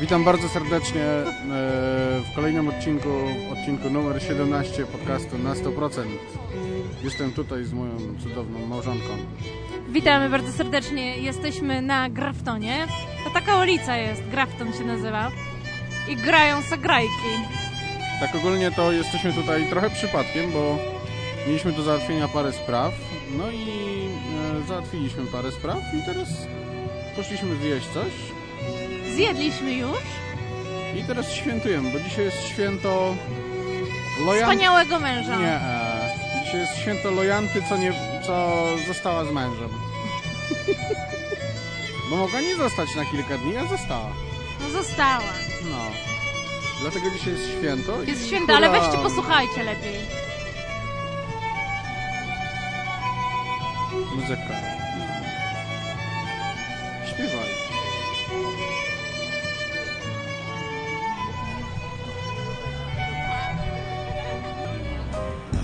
Witam bardzo serdecznie e, w kolejnym odcinku, odcinku numer 17 podcastu na 100%. Jestem tutaj z moją cudowną małżonką. Witamy bardzo serdecznie. Jesteśmy na Graftonie. To taka ulica jest, Grafton się nazywa. I grają sagrajki. Tak ogólnie to jesteśmy tutaj trochę przypadkiem, bo mieliśmy do załatwienia parę spraw. No i e, załatwiliśmy parę spraw i teraz poszliśmy zjeść coś. Zjedliśmy już I teraz świętujemy, bo dzisiaj jest święto Lojan... wspaniałego męża. Nie, e, dzisiaj jest święto Lojanty, co, nie, co została z mężem. Bo mogła nie zostać na kilka dni, a została. No została. No. Dlatego dzisiaj jest święto. Jest święta, ale weźcie posłuchajcie lepiej. Muzyka.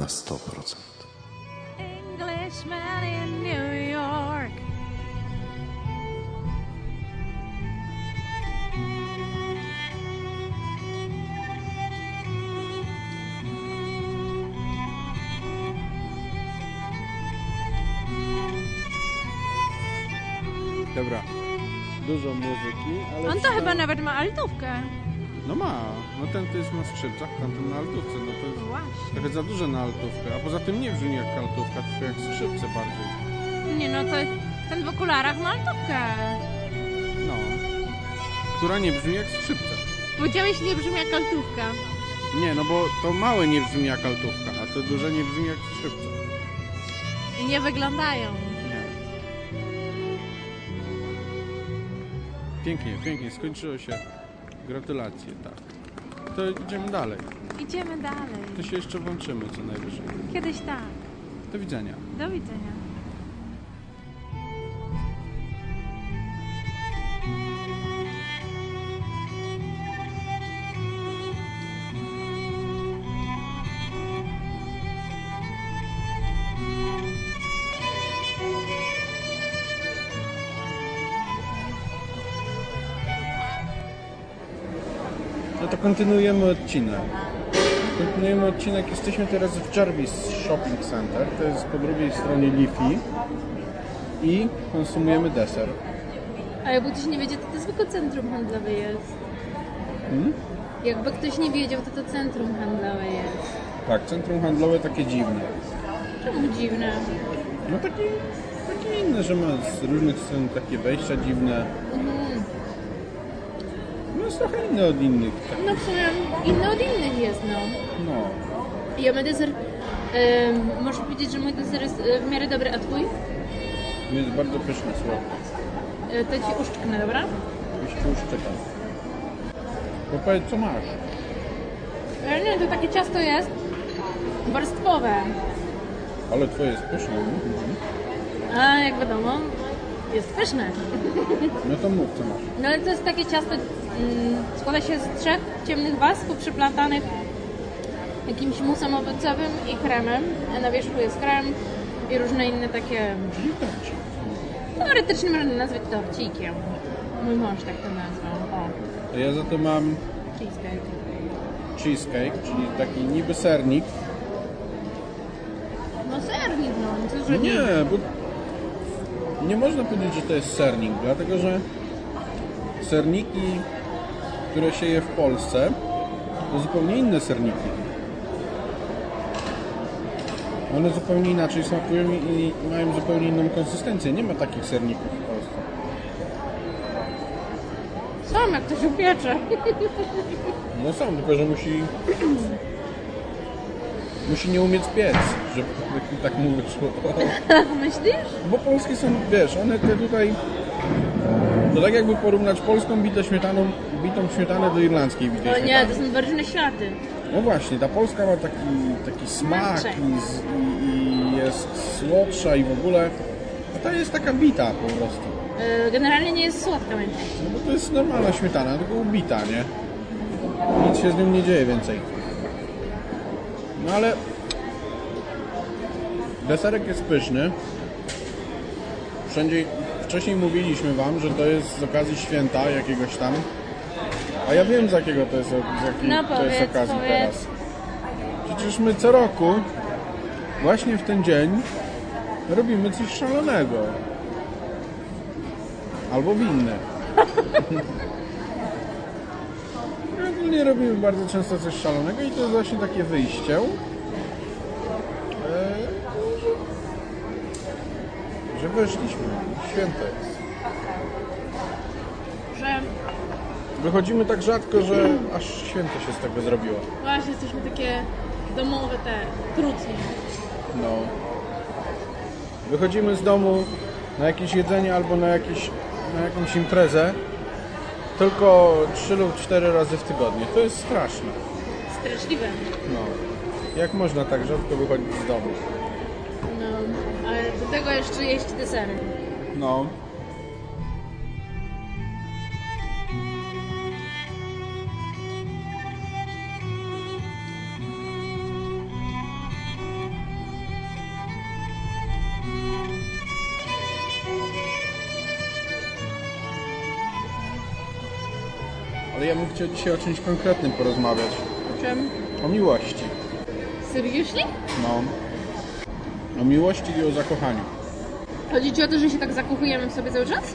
Na 100%. Englishman in New York. Dobra. Dużo muzyki, ale... On to chyba nawet ma altówkę. No ma. No ten to jest na skrzypcach, tamten na altówce. No to jest Właśnie. trochę za duże na altówkę. A poza tym nie brzmi jak altówka, tylko jak skrzypce bardziej. Nie no, to ten w okularach ma altówkę. No. Która nie brzmi jak skrzypce. Powiedziałeś, nie brzmi jak altówka. Nie, no bo to małe nie brzmi jak altówka, a to duże nie brzmi jak skrzypce. I nie wyglądają. Nie. Pięknie, pięknie, skończyło się. Gratulacje, tak. To idziemy dalej. Idziemy dalej. To się jeszcze włączymy co najwyżej. Kiedyś tak. Do widzenia. Do widzenia. Kontynuujemy odcinek. Kontynuujemy odcinek. Jesteśmy teraz w Jarvis Shopping Center. To jest po drugiej stronie Liffey. I konsumujemy deser. A jakby ktoś nie wiedział, to to zwykłe centrum handlowe jest. Hmm? Jakby ktoś nie wiedział, to to centrum handlowe jest. Tak, centrum handlowe takie dziwne. Czemu dziwne? No takie, takie inne, że ma z różnych stron takie wejścia dziwne. Mhm. Jest trochę inne od innych. No w sumie inne od innych jest, no. no. Ja my deser... Ym, możesz powiedzieć, że mój deser jest e, w miarę dobry, a twój? Jest bardzo pyszne słowo. E, to ci uszczknę, dobra? Już czytam. Bo powiedz co masz. E, nie, to takie ciasto jest warstwowe. Ale twoje jest pyszne. Mhm. A jak wiadomo, jest pyszne. No to mów co masz. No ale to jest takie ciasto, składa się z trzech ciemnych wasków przyplatanych jakimś musem owocowym i kremem. Na wierzchu jest krem i różne inne takie... Teoretycznie można nazwać to wcikiem. Mój mąż tak to nazwał. O, ja za to mam cheesecake. cheesecake, czyli taki niby sernik. No sernik, no, co że Nie, bo nie można powiedzieć, że to jest sernik, dlatego że serniki, które się je w Polsce, to zupełnie inne serniki. One zupełnie inaczej smakują i mają zupełnie inną konsystencję. Nie ma takich serników w Polsce. Sam jak to się piecze. No są, tylko że musi Musi nie umieć piec, żeby tak mu wyszło. Myślisz? Bo polskie są, wiesz, one te tutaj... To tak jakby porównać polską bitę śmietaną bitą śmietanę do irlandzkiej bitej nie, to są dwa różne światy. No właśnie, ta polska ma taki, taki smak i, i, jest słodsza i w ogóle. A ta jest taka bita po prostu. E, Generalnie nie jest słodka najczęściej. No bo to jest normalna śmietana, tylko ubita, nie? Nic się z nią nie dzieje więcej. No ale deserek jest pyszny. Wszędzie, wcześniej mówiliśmy wam, że to jest z okazji święta jakiegoś tam. A ja wiem z jakiego to jest, z jakiej No to jest powiedz, okazji powiedz. teraz. Przecież my co roku, właśnie w ten dzień, robimy coś szalonego. Albo winne. Ogólnie robimy bardzo często coś szalonego i to jest właśnie takie wyjście. E, że, że weszliśmy. Święto jest. Że Wychodzimy tak rzadko, że aż święto się z tego zrobiło. właśnie jesteśmy takie domowe te trucnie. No. Wychodzimy z domu na jakieś jedzenie albo na, jakieś, na jakąś imprezę tylko 3 lub 4 razy w tygodniu. To jest straszne. Straszliwe. No. Jak można tak rzadko wychodzić z domu? No, ale do tego jeszcze jeść desery. No. Ale ja bym chciał dzisiaj o czymś konkretnym porozmawiać. O czym? O miłości. Seriously? No. O miłości i o zakochaniu. Chodzi ci o to, że się tak zakochujemy w sobie cały czas?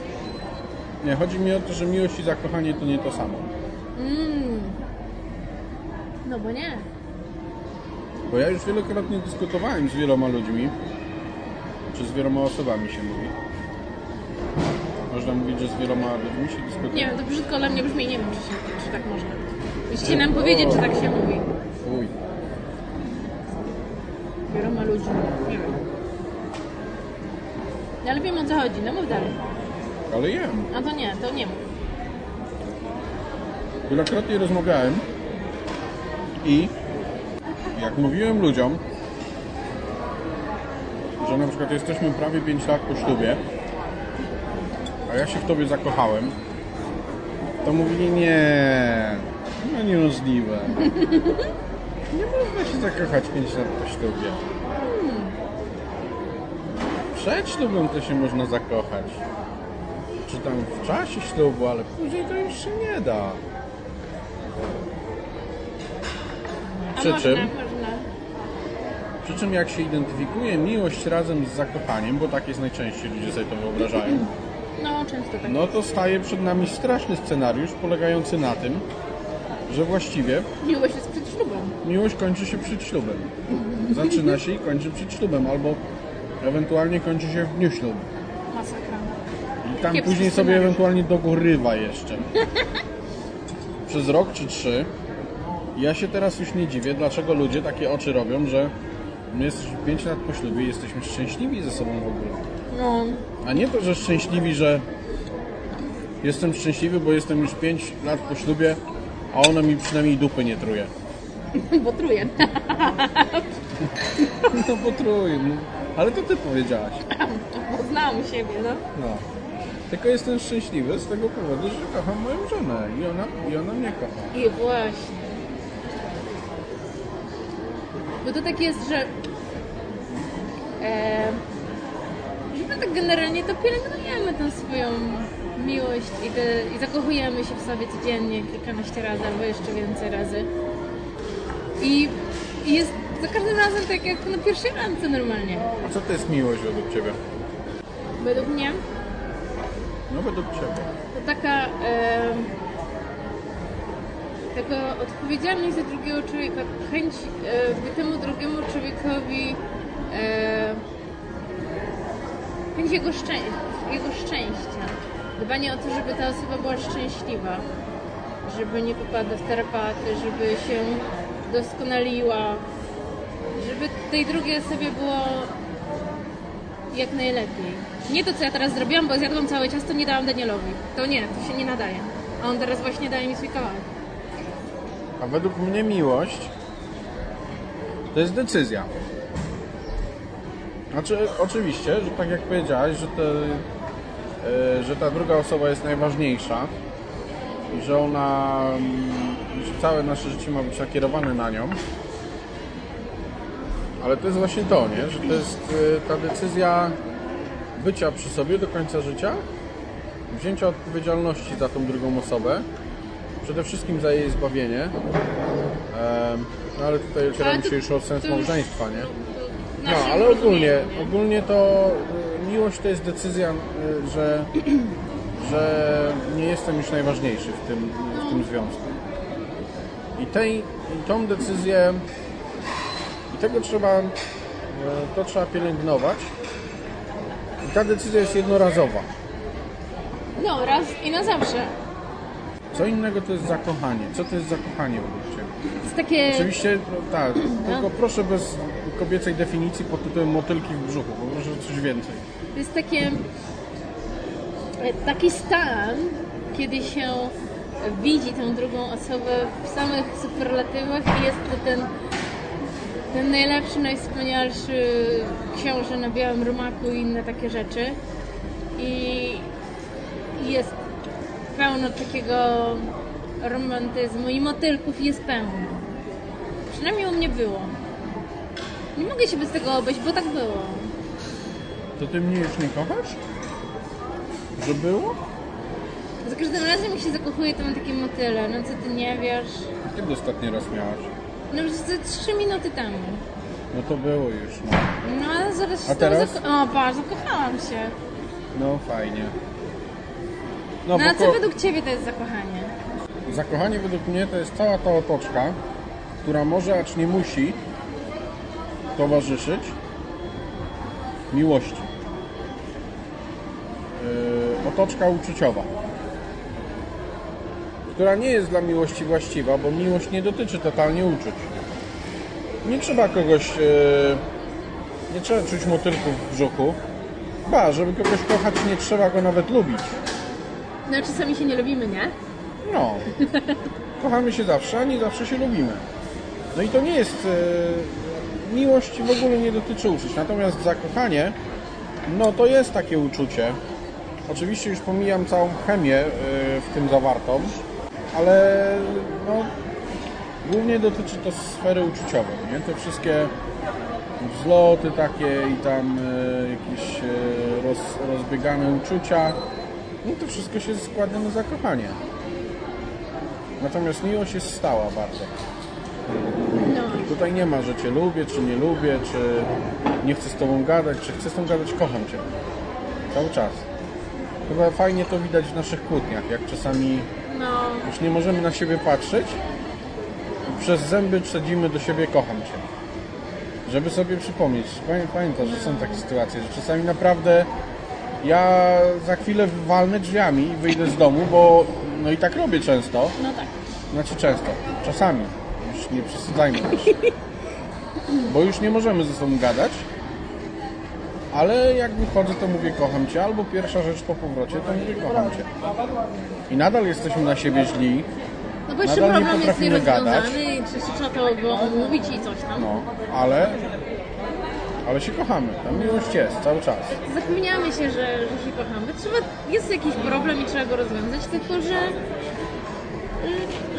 Nie, chodzi mi o to, że miłość i zakochanie to nie to samo. Mmm. No bo nie. Bo ja już wielokrotnie dyskutowałem z wieloma ludźmi, czy z wieloma osobami się mówi. Można mówić, że z wieloma ludźmi się dyskutuje. Nie wiem, to brzydko dla mnie brzmi, nie wiem, czy, się, czy tak można. Musicie nam powiedzieć, czy tak się mówi. Uj. Wieloma ludźmi. Nie wiem. Ale wiem o co chodzi, no mów dalej. Ale jem. A to nie, to nie mów. Wielokrotnie rozmawiałem i jak mówiłem ludziom, że na przykład jesteśmy prawie 5 lat po ślubie, a ja się w tobie zakochałem, to mówili nie, no niemożliwe. Nie można się zakochać 5 lat po ślubie. Przed ślubem to się można zakochać. Czy tam w czasie ślubu, ale później to już się nie da. Przy czym? Przy czym jak się identyfikuje miłość razem z zakochaniem, bo tak jest najczęściej ludzie sobie to wyobrażają, No, często tak. no to staje przed nami straszny scenariusz polegający na tym, że właściwie Miłość jest przed ślubem. miłość kończy się przed ślubem. Zaczyna się i kończy przed ślubem, albo ewentualnie kończy się w dniu ślubu. Masakra. I tam Kiepski później sobie scenariusz. ewentualnie dogorywa jeszcze. Przez rok czy trzy. Ja się teraz już nie dziwię, dlaczego ludzie takie oczy robią, że my jesteśmy 5 lat po ślubie i jesteśmy szczęśliwi ze sobą w ogóle. No, A nie to, że szczęśliwi, że jestem szczęśliwy, bo jestem już 5 lat po ślubie, a ona mi przynajmniej dupy nie truje. bo truje. No bo truje, no. Ale to ty powiedziałaś. Bo znam siebie, no. No. Tylko jestem szczęśliwy z tego powodu, że kocham moją żonę i ona, i ona mnie kocha. I właśnie. Bo to tak jest, że e, my tak generalnie to pielęgnujemy tę swoją miłość i, te, i zakochujemy się w sobie codziennie kilkanaście razy albo jeszcze więcej razy. I, i jest za każdym razem tak jak na pierwszej randce normalnie. A co to jest miłość według Ciebie? Według mnie No według Ciebie. to taka e, taka odpowiedzialność za drugiego człowieka, chęć e, by temu drugiemu człowiekowi e, jego, szczę- jego szczęścia. Dbanie o to, żeby ta osoba była szczęśliwa, żeby nie popadła w tarapaty, żeby się doskonaliła, żeby tej drugiej osobie było jak najlepiej. Nie to, co ja teraz zrobiłam, bo zjadłam całe ciasto, nie dałam Danielowi. To nie, to się nie nadaje. A on teraz właśnie daje mi swój kawałek. A według mnie miłość to jest decyzja. Znaczy, oczywiście, że tak jak powiedziałaś, że, te, e, że ta druga osoba jest najważniejsza i że ona, mm, że całe nasze życie ma być nakierowane na nią. Ale to jest właśnie to, nie? Że to jest e, ta decyzja bycia przy sobie do końca życia, wzięcia odpowiedzialności za tą drugą osobę, przede wszystkim za jej zbawienie. Em, no ale tutaj ocieramy się już o sens małżeństwa, nie? No, ale ogólnie, ogólnie to y, miłość to jest decyzja, y, że, że nie jestem już najważniejszy w tym, w tym związku. I, tej, I tą decyzję, i tego trzeba, y, to trzeba pielęgnować. I ta decyzja jest jednorazowa. No, raz i na zawsze. Co innego to jest zakochanie. Co to jest zakochanie według Ciebie? To jest takie... Oczywiście, no, tak, tylko proszę bez kobiecej definicji pod tytułem motylki w brzuchu, bo proszę coś więcej. To jest takie, e, taki stan, kiedy się widzi tę drugą osobę w samych superlatywach i jest to ten, ten najlepszy, najwspanialszy książę na białym rumaku i inne takie rzeczy. I jest pełno takiego romantyzmu i motylków jest pełno. Przynajmniej u mnie było. Nie mogę się bez tego obejść, bo tak było. To Ty mnie już nie kochasz? Że było? Za każdym razem jak się zakochuję, to mam takie motyle. No co ty nie wiesz? Kiedy ostatni raz miałaś? No już ze 3 minuty temu. No to było już, no. No ale zaraz się A tobą teraz? zako- O, patrz, zakochałam się. No fajnie. No, No, a co według ciebie to jest zakochanie? zakochanie według mnie to jest cała ta otoczka, która może, acz nie musi towarzyszyć miłości. Yy, otoczka uczuciowa, która nie jest dla miłości właściwa, bo miłość nie dotyczy totalnie uczuć. Nie trzeba kogoś, yy, nie trzeba czuć motylków w brzuchu. Ba, żeby kogoś kochać, nie trzeba go nawet lubić. No czasami się nie lubimy, nie? No. Kochamy się zawsze, a nie zawsze się lubimy. No i to nie jest. E, miłość w ogóle nie dotyczy uczuć. Natomiast zakochanie, no to jest takie uczucie. Oczywiście już pomijam całą chemię e, w tym zawartą, ale no, głównie dotyczy to sfery uczuciowej. Nie? Te wszystkie wzloty takie i tam e, jakieś e, roz, rozbiegane uczucia. No to wszystko się składa na zakochanie. Natomiast miłość jest stała bardzo. No. Tutaj nie ma, że Cię lubię, czy nie lubię, czy nie chcę z Tobą gadać, czy chcę z Tobą gadać, kocham Cię. Cały czas. Chyba fajnie to widać w naszych kłótniach, jak czasami No. już nie możemy na siebie patrzeć przez zęby trzedzimy do siebie kocham Cię. Żeby sobie przypomnieć. Pamię- Pamiętasz, że są takie sytuacje, że czasami naprawdę ja za chwilę walnę drzwiami i wyjdę z domu, bo no i tak robię często. No tak. Znaczy często, czasami. Już nie przesadzajmy też. Bo już nie możemy ze sobą gadać. Ale jak wychodzę, to mówię kocham Cię, albo pierwsza rzecz po powrocie, to mówię kocham Cię. I nadal jesteśmy na siebie źli, No bo jeszcze Nadal nie problem jest potrafimy nierozwiązany i trzeba to go omówić i coś tam. no, ale, ale się kochamy. Ta miłość jest cały czas. Zapomniamy się, że, że się kochamy. Trzeba, jest jakiś problem i trzeba go rozwiązać, tylko że,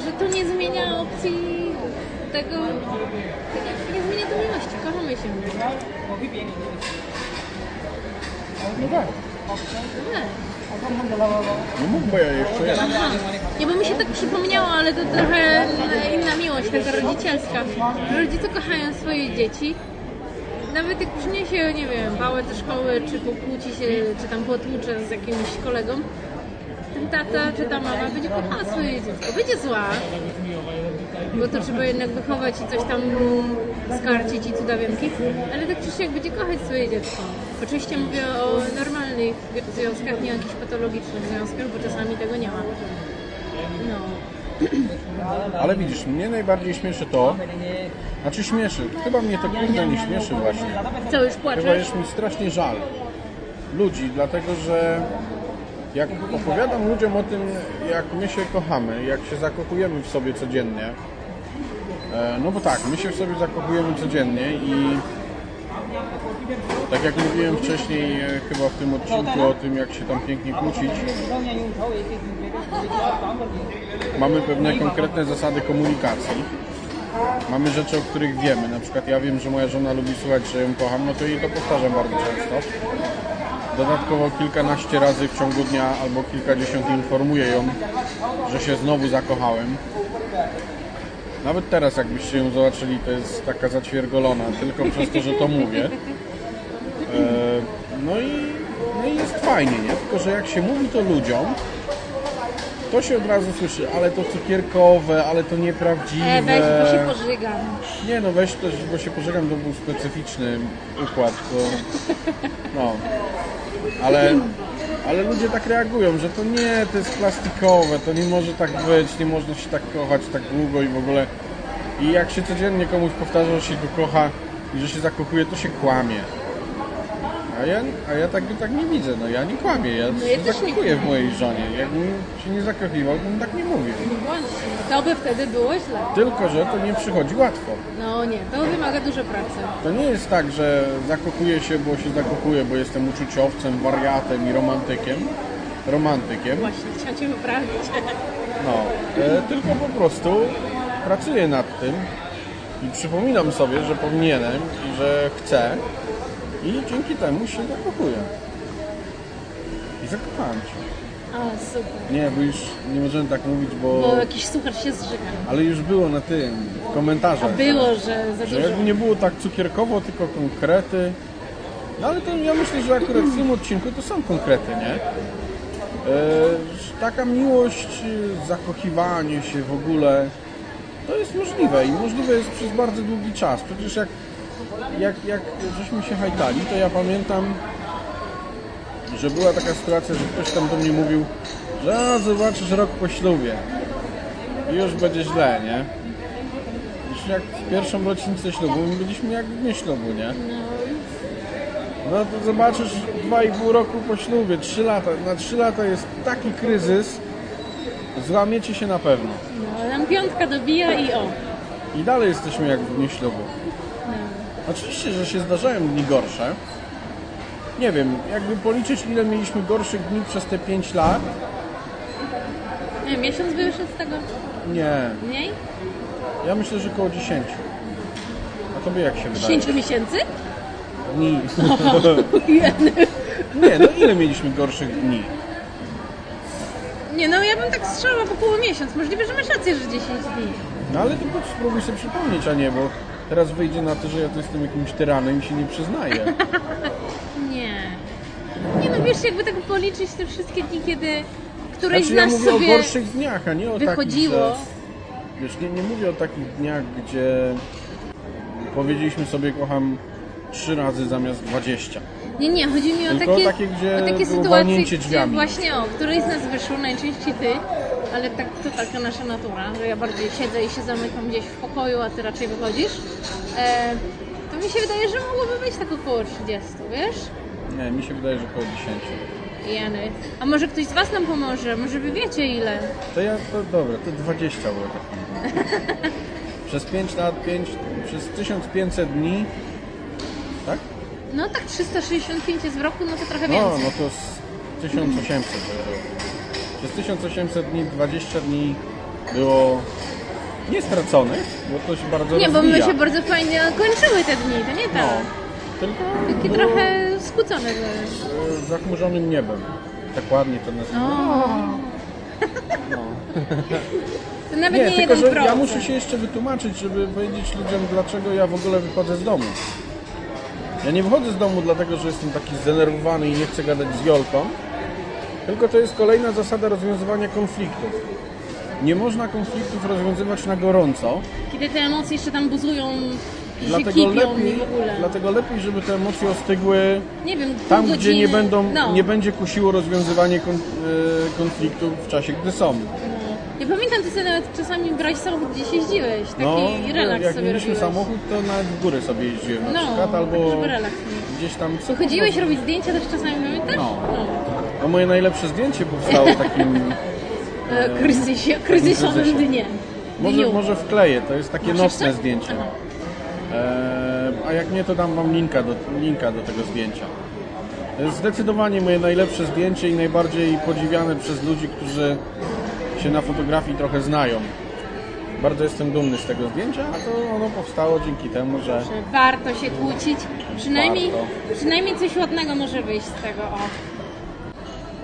że to nie zmienia opcji tego, nie zmienia to miłości. Kochamy się. No tak. Nie. Nie mów, bo ja jeszcze jestem. Aha. Nie, bo mi się tak przypomniało, ale to trochę inna miłość, taka rodzicielska. Rodzice kochają swoje dzieci. Nawet jak przyniesie, nie wiem, bałę ze szkoły, czy pokłóci się, czy tam potłucze z jakimś kolegą, ten tata czy ta mama będzie kochała swoje dziecko. Będzie zła, bo to trzeba jednak wychować i coś tam skarcić i cudawianki, ale tak czy siak będzie kochać swoje dziecko. Oczywiście mówię o normalnych związkach, nie o jakichś patologicznych związkach, bo czasami tego nie ma. No. Ale widzisz, mnie najbardziej śmieszy to, znaczy śmieszy, chyba mnie to kurde nie śmieszy właśnie. Co, już Chyba płaczesz? jest mi strasznie żal ludzi, dlatego że jak opowiadam ludziom o tym, jak my się kochamy, jak się zakochujemy w sobie codziennie, e, no bo tak, my się w sobie zakochujemy codziennie i tak jak mówiłem wcześniej, e, chyba w tym odcinku o tym, jak się tam pięknie kłócić, mamy pewne konkretne zasady komunikacji. Mamy rzeczy, o których wiemy. Na przykład ja wiem, że moja żona lubi słuchać, że ją kocham, no to jej to powtarzam bardzo często. Dodatkowo kilkanaście razy w ciągu dnia albo kilkadziesiąt informuję ją, że się znowu zakochałem. Nawet teraz jakbyście ją zobaczyli, to jest taka zaćwiergolona, tylko przez to, że to mówię. E, No i, no i jest fajnie, nie? Tylko, że jak się mówi to ludziom, to się od razu słyszy, ale to cukierkowe, ale to nieprawdziwe. E, weź, bo się pożygam. Nie no, weź też, bo się pożegam, to był specyficzny układ, to... No. Ale, ale ludzie tak reagują, że to nie, to jest plastikowe, to nie może tak być, nie można się tak kochać tak długo i w ogóle... I jak się codziennie komuś powtarza, że się go kocha i że się zakochuje, to się kłamie. A ja, a ja tak, tak nie widzę, no ja nie kłamię, ja ja nie zakochuję w mojej żonie. Jakbym się nie zakochiwał, to bym tak nie mówił. Właśnie. To by wtedy było źle. Tylko, że to nie przychodzi łatwo. No nie, to wymaga dużo pracy. To nie jest tak, że zakochuję się, bo się zakochuję, bo jestem uczuciowcem, wariatem i romantykiem. Romantykiem, Właśnie, chciałam Cię poprawić. no. E, tylko po prostu pracuję nad tym i przypominam sobie, że powinienem i że chcę i dzięki temu się zakochuję. I zakochałem się. A, super. Nie, bo już nie możemy tak mówić, bo... Bo jakiś suchar się zżyga. Ale już było na tym, w komentarzach. Było, że za Że dużo. jakby nie było tak cukierkowo, tylko konkrety. No ale to ja myślę, że akurat w tym odcinku to są konkrety, nie? E, że taka miłość, e, zakochiwanie się w ogóle, to jest możliwe i możliwe jest przez bardzo długi czas. Przecież jak, jak, jak żeśmy się hajtali, to ja pamiętam, że była taka sytuacja, że ktoś tam do mnie mówił, że a, zobaczysz rok po ślubie i już będzie źle, nie? Już jak w pierwszą rocznicę ślubu, my byliśmy jak w dniu ślubu, nie? No to zobaczysz, dwa i pół roku po ślubie, trzy lata, na trzy lata jest taki kryzys, złamiecie się na pewno. No, nam piątka dobija i o. I dalej jesteśmy jak w dniu ślubu. Oczywiście, że się zdarzają dni gorsze. Nie wiem, jakby policzyć ile mieliśmy gorszych dni przez te 5 lat, Nie, miesiąc by wyszedł z tego nie. mniej? Ja myślę, że około 10. A tobie jak się wydaje? 10 miesięcy? dni. Nie, no ile mieliśmy gorszych dni? Nie, no ja bym tak strzelała po pół miesiąc. Możliwe, że masz rację, że 10 dni. No ale to spróbuj sobie przypomnieć, a nie, bo teraz wyjdzie na to, że ja tu jestem jakimś tyranem i się nie przyznaję. Nie. Nie no wiesz, jakby tak policzyć te wszystkie dni, kiedy któreś Znaczy z ja nas mówię sobie o gorszych dniach, a nie o wychodziło. takich, że... Wiesz, nie, nie mówię o takich dniach, gdzie powiedzieliśmy sobie kocham trzy razy zamiast 20. Nie, nie, chodzi mi o Tylko takie, takie, gdzie o takie sytuacje, walnięcie gdzie drzwiami. właśnie o, któreś z nas wyszło, najczęściej ty, ale tak to taka nasza natura, że ja bardziej siedzę i się zamykam gdzieś w pokoju, a ty raczej wychodzisz. E, to mi się wydaje, że mogłoby być tak około 30, wiesz? Nie, mi się wydaje, że około 10. Jany. A może ktoś z was nam pomoże? Może wy wiecie ile? To ja, to dobra, to 20 było tak. Przez 5 lat, 5, przez 1500 dni, tak? No tak 365 jest w roku, no to trochę No, więcej. no to z 1800 to było. Przez 1800 dni, 20 dni było nie straconych, bo to się bardzo Nie, bo my rozwija. się bardzo fajnie kończyły te dni, to nie No, tak. tylko Takie było, trochę skłócone były. e, zachmurzonym niebem. Tak ładnie to nazywamy. To nawet Nie, nie, tylko jeden że ja procent. muszę się jeszcze wytłumaczyć, żeby powiedzieć ludziom, dlaczego ja w ogóle wychodzę z domu. Ja nie wychodzę z domu dlatego, że jestem taki zdenerwowany i nie chcę gadać z Jolką, tylko to jest kolejna zasada rozwiązywania konfliktów. Nie można konfliktów rozwiązywać na gorąco, Kiedy te emocje jeszcze tam buzują, się dlatego kipią lepiej, i w ogóle. dlatego lepiej, żeby te emocje ostygły Nie wiem, tam, pół gdzie nie, godziny. będą, no. nie będzie kusiło rozwiązywanie e, konfliktów w czasie, gdy są. Ja pamiętam, ty sobie nawet czasami brałeś samochód, gdzieś jeździłeś. Taki No, relaks jak sobie robiłeś. samochód, to nawet w góry sobie jeździłem na No, przykład, tak, albo żeby relaks mieć. gdzieś tam... Chodziłeś robić zdjęcia też czasami, pamiętasz? No. No moje najlepsze zdjęcie powstało w takim... E, kryzysie, kryzysowym kryzysie. dnie. Może, może wkleję, to jest takie Masz nocne jeszcze? zdjęcie. Eee, a jak nie, to dam wam linka do, linka do tego zdjęcia. To jest zdecydowanie moje najlepsze zdjęcie i najbardziej podziwiane przez ludzi, którzy się na fotografii trochę znają. Bardzo jestem dumny z tego zdjęcia, a to ono powstało dzięki temu, że Że warto się kłócić. Przynajmniej, Warto. przynajmniej coś ładnego może wyjść z tego. O.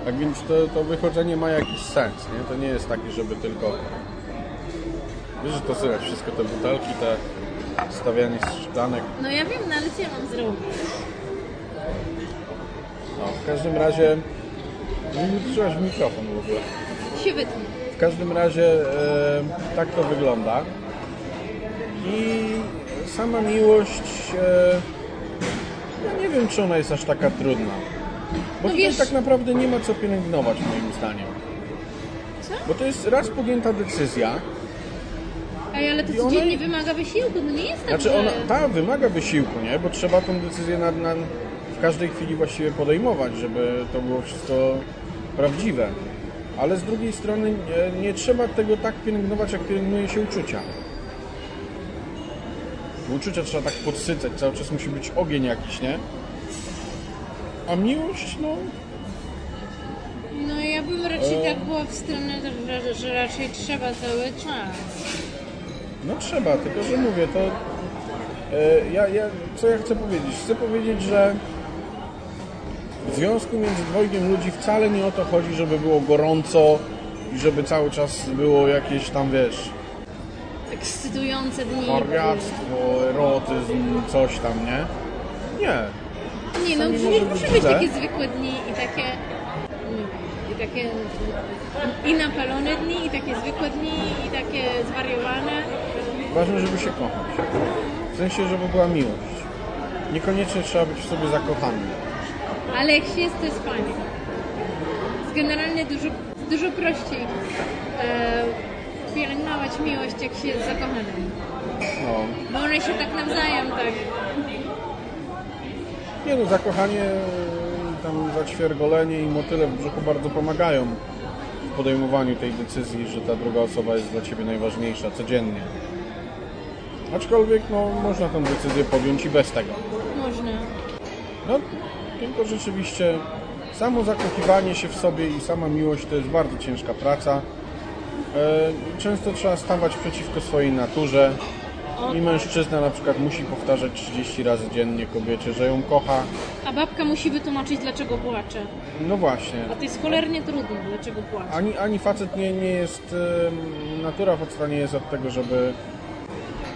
tak więc to, to wychodzenie ma jakiś sens, nie? To nie jest takie, żeby tylko wiesz, że to słychać wszystko te butelki, te stawianie szklanek. No ja wiem, no ale co ja mam zrobić? No, w każdym razie nie wytrzymasz w mikrofon w ogóle. Się wytnę. W każdym razie e, tak to wygląda. I sama miłość, e, ja nie wiem, czy ona jest aż taka trudna. Bo No wiesz- tak naprawdę nie ma co pielęgnować moim zdaniem. Co? Bo to jest raz podjęta decyzja, Ej, ale to I ona- codziennie wymaga wysiłku, no nie jest tak, znaczy że... ona, ta wymaga wysiłku, nie? Bo trzeba tą decyzję na, na, w każdej chwili właściwie podejmować, żeby to było wszystko prawdziwe. Ale z drugiej strony nie, nie trzeba tego tak pielęgnować, jak pielęgnuje się uczucia. Uczucia trzeba tak podsycać, cały czas musi być ogień jakiś, nie? A miłość, no, No ja bym raczej E. tak była w stronę, że, że raczej trzeba cały czas. no trzeba, tylko że mówię, to e, ja, ja, co ja chcę powiedzieć? Chcę powiedzieć, że w związku między dwojgiem ludzi wcale nie o to chodzi, żeby było gorąco i żeby cały czas było jakieś tam, wiesz, Ekscytujące dni. wariactwo, erotyzm, coś tam, nie? Nie. Nie, no może muszą być źle. takie zwykłe dni i takie... mm, I takie... I napalone dni, i takie zwykłe dni, i takie zwariowane. Ważne, żeby się kochać. W sensie, żeby była miłość. Niekoniecznie trzeba być w sobie zakochanym. Ale jak się jest, to jest fajnie. Jest generalnie dużo, dużo prościej e, pielęgnować miłość, jak się jest zakochanym. No. Bo one się tak nawzajem tak... Nie no, zakochanie, i tam zaćwiergolenie i motyle w brzuchu bardzo pomagają w podejmowaniu tej decyzji, że ta druga osoba jest dla Ciebie najważniejsza codziennie. Aczkolwiek no, można tę decyzję podjąć i bez tego. Można. No, tylko rzeczywiście samo zakochiwanie się w sobie i sama miłość to jest bardzo ciężka praca. E, Często trzeba stawać przeciwko swojej naturze i mężczyzna na przykład musi powtarzać 30 razy dziennie kobiecie, że ją kocha. A babka musi wytłumaczyć, dlaczego płacze. No właśnie. A to jest cholernie trudne, dlaczego płacze. Ani, ani facet nie, nie jest, natura faceta nie jest od tego, żeby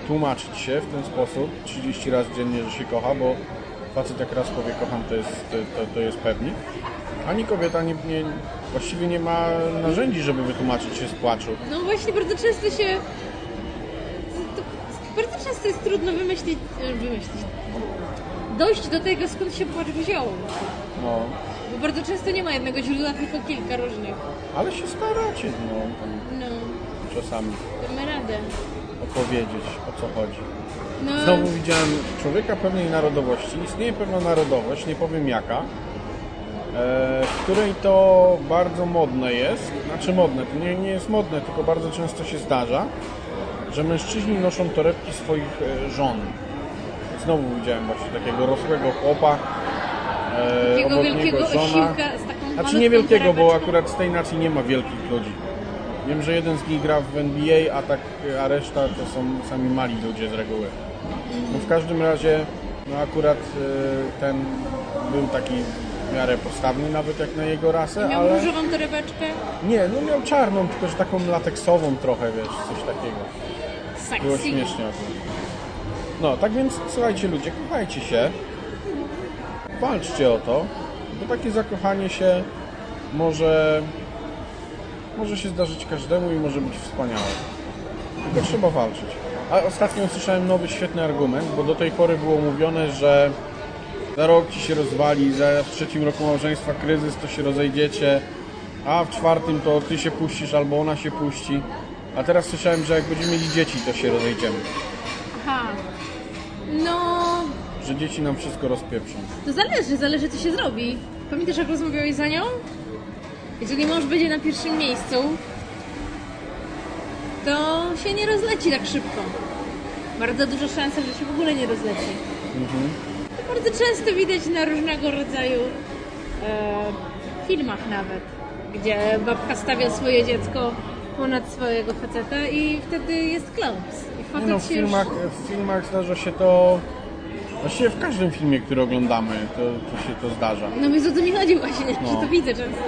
tłumaczyć się w ten sposób 30 razy dziennie, że się kocha, bo facet jak raz powie kocham, to jest, to, to, to jest pewnik. Ani kobieta nie, nie, właściwie nie ma narzędzi, żeby wytłumaczyć się z płaczu. No właśnie, bardzo często się... Bardzo często jest trudno wymyślić... e, wymyślić. Dojść do tego, skąd się płacz wziął. No, Bo bardzo często nie ma jednego źródła, tylko kilka różnych. ale się staracie no, tam No, czasami damy radę. opowiedzieć, o co chodzi. No, Znowu widziałem człowieka pewnej narodowości. Istnieje pewna narodowość, nie powiem jaka, e, w której to bardzo modne jest. Znaczy modne, to nie, nie jest modne, tylko bardzo często się zdarza, że mężczyźni noszą torebki swoich e, żon. Znowu widziałem właśnie takiego rosłego chłopa. E, takiego wielkiego żona. Znaczy nie wielkiego, bo akurat z tej nacji nie ma wielkich ludzi. Wiem, że jeden z nich gra w NBA, a, tak, a reszta to są sami mali ludzie z reguły. No w każdym razie, no akurat y, ten był taki w miarę postawny nawet jak na jego rasę, Miał ale... różową torebeczkę. Nie, no miał czarną, tylko że taką lateksową trochę, wiesz, coś takiego. Było śmiesznie. No, tak więc słuchajcie ludzie, kochajcie się, walczcie o to, bo takie zakochanie się może, może się zdarzyć każdemu i może być wspaniałe. Tylko trzeba walczyć. A ostatnio usłyszałem nowy świetny argument, bo do tej pory było mówione, że za rok ci się rozwali, za w trzecim roku małżeństwa kryzys, to się rozejdziecie, a w czwartym to ty się puścisz albo ona się puści. A teraz słyszałem, że jak będziemy mieli dzieci, to się rozejdziemy. Aha. No, Że dzieci nam wszystko rozpieprzą. to zależy, zależy co się zrobi. Pamiętasz jak rozmawiałeś za nią? Jeżeli mąż będzie na pierwszym miejscu, to się nie rozleci tak szybko. Bardzo duża szansa, że się w ogóle nie rozleci. To bardzo często widać na różnego rodzaju e, filmach nawet, gdzie babka stawia swoje dziecko ponad swojego faceta i wtedy jest klaps. I Nie no, w się już- filmach, w filmach zdarza się to... Właściwie w każdym filmie, który oglądamy, to, to się to zdarza. No więc o to mi chodzi właśnie, No. że to widzę często.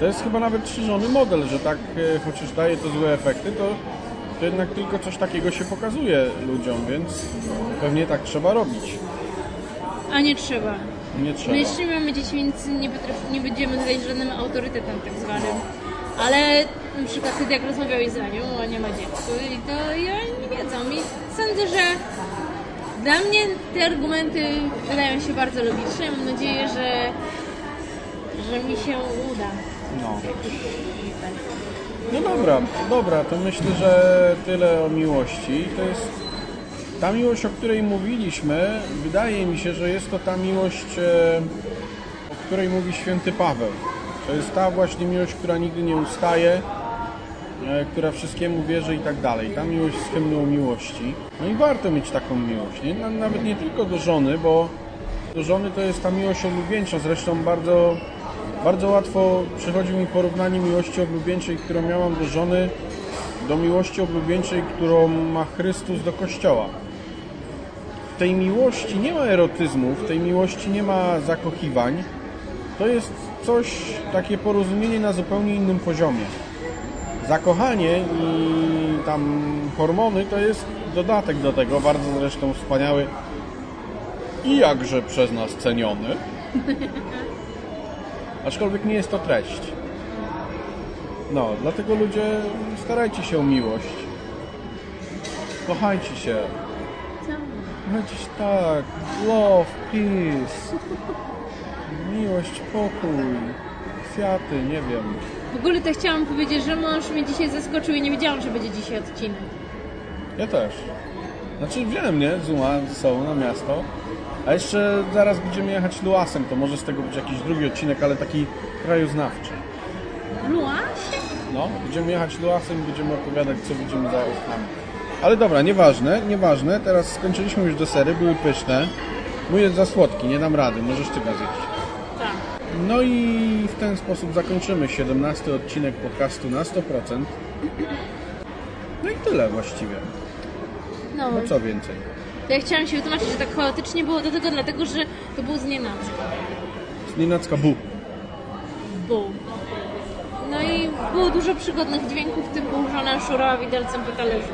To jest chyba nawet krzyżony model, że tak, e, chociaż daje to złe efekty, to, to jednak tylko coś takiego się pokazuje ludziom, więc pewnie tak trzeba robić. A nie trzeba. Nie trzeba. My jeszcze mamy dzieci, więc nie, nie będziemy tutaj żadnym autorytetem tak zwanym. Ale na przykład wtedy jak rozmawiałeś z Anią, Ania ma dziecko i to ja nie wiedzą. I sądzę, że dla mnie te argumenty wydają się bardzo logiczne. Mam nadzieję, że, że mi się uda. No. No dobra, dobra, to myślę, że tyle o miłości. To jest ta miłość, o której mówiliśmy. Wydaje mi się, że jest to ta miłość, e, o której mówi święty Paweł. To jest ta właśnie miłość, która nigdy nie ustaje, która wszystkiemu wierzy i tak dalej. Ta miłość z hymną miłości. No i warto mieć taką miłość. Nie? Na- Nawet nie tylko do żony, bo do żony to jest ta miłość oblubieńcza. Zresztą bardzo, bardzo łatwo przychodzi mi porównanie miłości oblubieńczej, którą miałam do żony, do miłości oblubieńczej, którą ma Chrystus do Kościoła. W tej miłości nie ma erotyzmu, w tej miłości nie ma zakochiwań. To jest coś, takie porozumienie na zupełnie innym poziomie. Zakochanie i tam hormony to jest dodatek do tego, bardzo zresztą wspaniały i jakże przez nas ceniony. Aczkolwiek nie jest to treść. No, dlatego ludzie starajcie się o miłość. Kochajcie się. Kochajcie się tak. Love, peace. Miłość, pokój. Kwiaty, nie wiem. W ogóle to chciałam powiedzieć, że mąż mnie dzisiaj zaskoczył i nie wiedziałam, że będzie dzisiaj odcinek. Ja też. Znaczy wziąłem, nie? Zuma ze sobą na miasto. A jeszcze zaraz będziemy jechać Luasem, to może z tego być jakiś drugi odcinek, ale taki krajoznawczy. Luasie? No, będziemy jechać Luasem i będziemy opowiadać, co widzimy za oknami. Ale dobra, nieważne, nieważne. Teraz skończyliśmy już desery, były pyszne. Mój jest za słodki, nie dam rady, możesz ty go zjeść. No i w ten sposób zakończymy 17 odcinek podcastu na 100%. No i tyle właściwie. No, No co więcej. ja chciałam się wytłumaczyć, że tak chaotycznie było do tego, dlatego że to był znienacka. Z Nienacka Bu. Był. No i było dużo przygodnych dźwięków typu żona szurała widelcem po talerzu.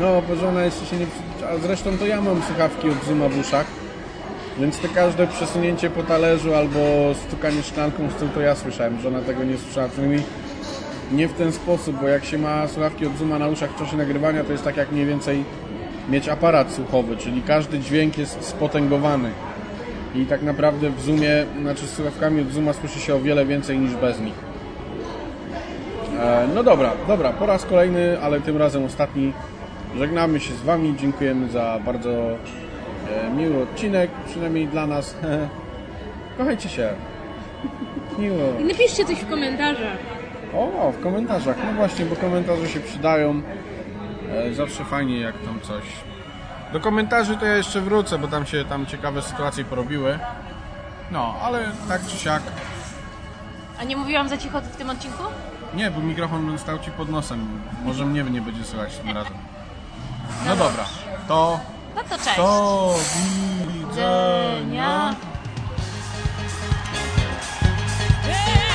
No, bo żona jeszcze się nie... A zresztą to ja mam słuchawki od Zuma w uszach. Więc te każde przesunięcie po talerzu albo stukanie szklanką z tyłu to ja słyszałem. Żona tego nie słyszała. Nie w ten sposób, bo jak się ma słuchawki od Zuma na uszach w czasie nagrywania, to jest tak jak mniej więcej mieć aparat słuchowy, czyli każdy dźwięk jest spotęgowany. I tak naprawdę w Zoomie, znaczy z słuchawkami od Zuma słyszy się o wiele więcej niż bez nich. E, No dobra, dobra, po raz kolejny, ale tym razem ostatni. Żegnamy się z Wami, dziękujemy za bardzo miły odcinek, przynajmniej dla nas. Kochajcie się. Miło. I napiszcie coś w komentarzach. O, w komentarzach. No właśnie, bo komentarze się przydają. E, zawsze fajnie, jak tam coś. Do komentarzy to ja jeszcze wrócę, bo tam się tam ciekawe sytuacje porobiły. No, ale tak czy siak. A nie mówiłam za cicho w tym odcinku? Nie, bo mikrofon stał ci pod nosem. Może mnie nie będzie słychać tym razem. No dobra, to Tanto c'è. So bisogna. Eh.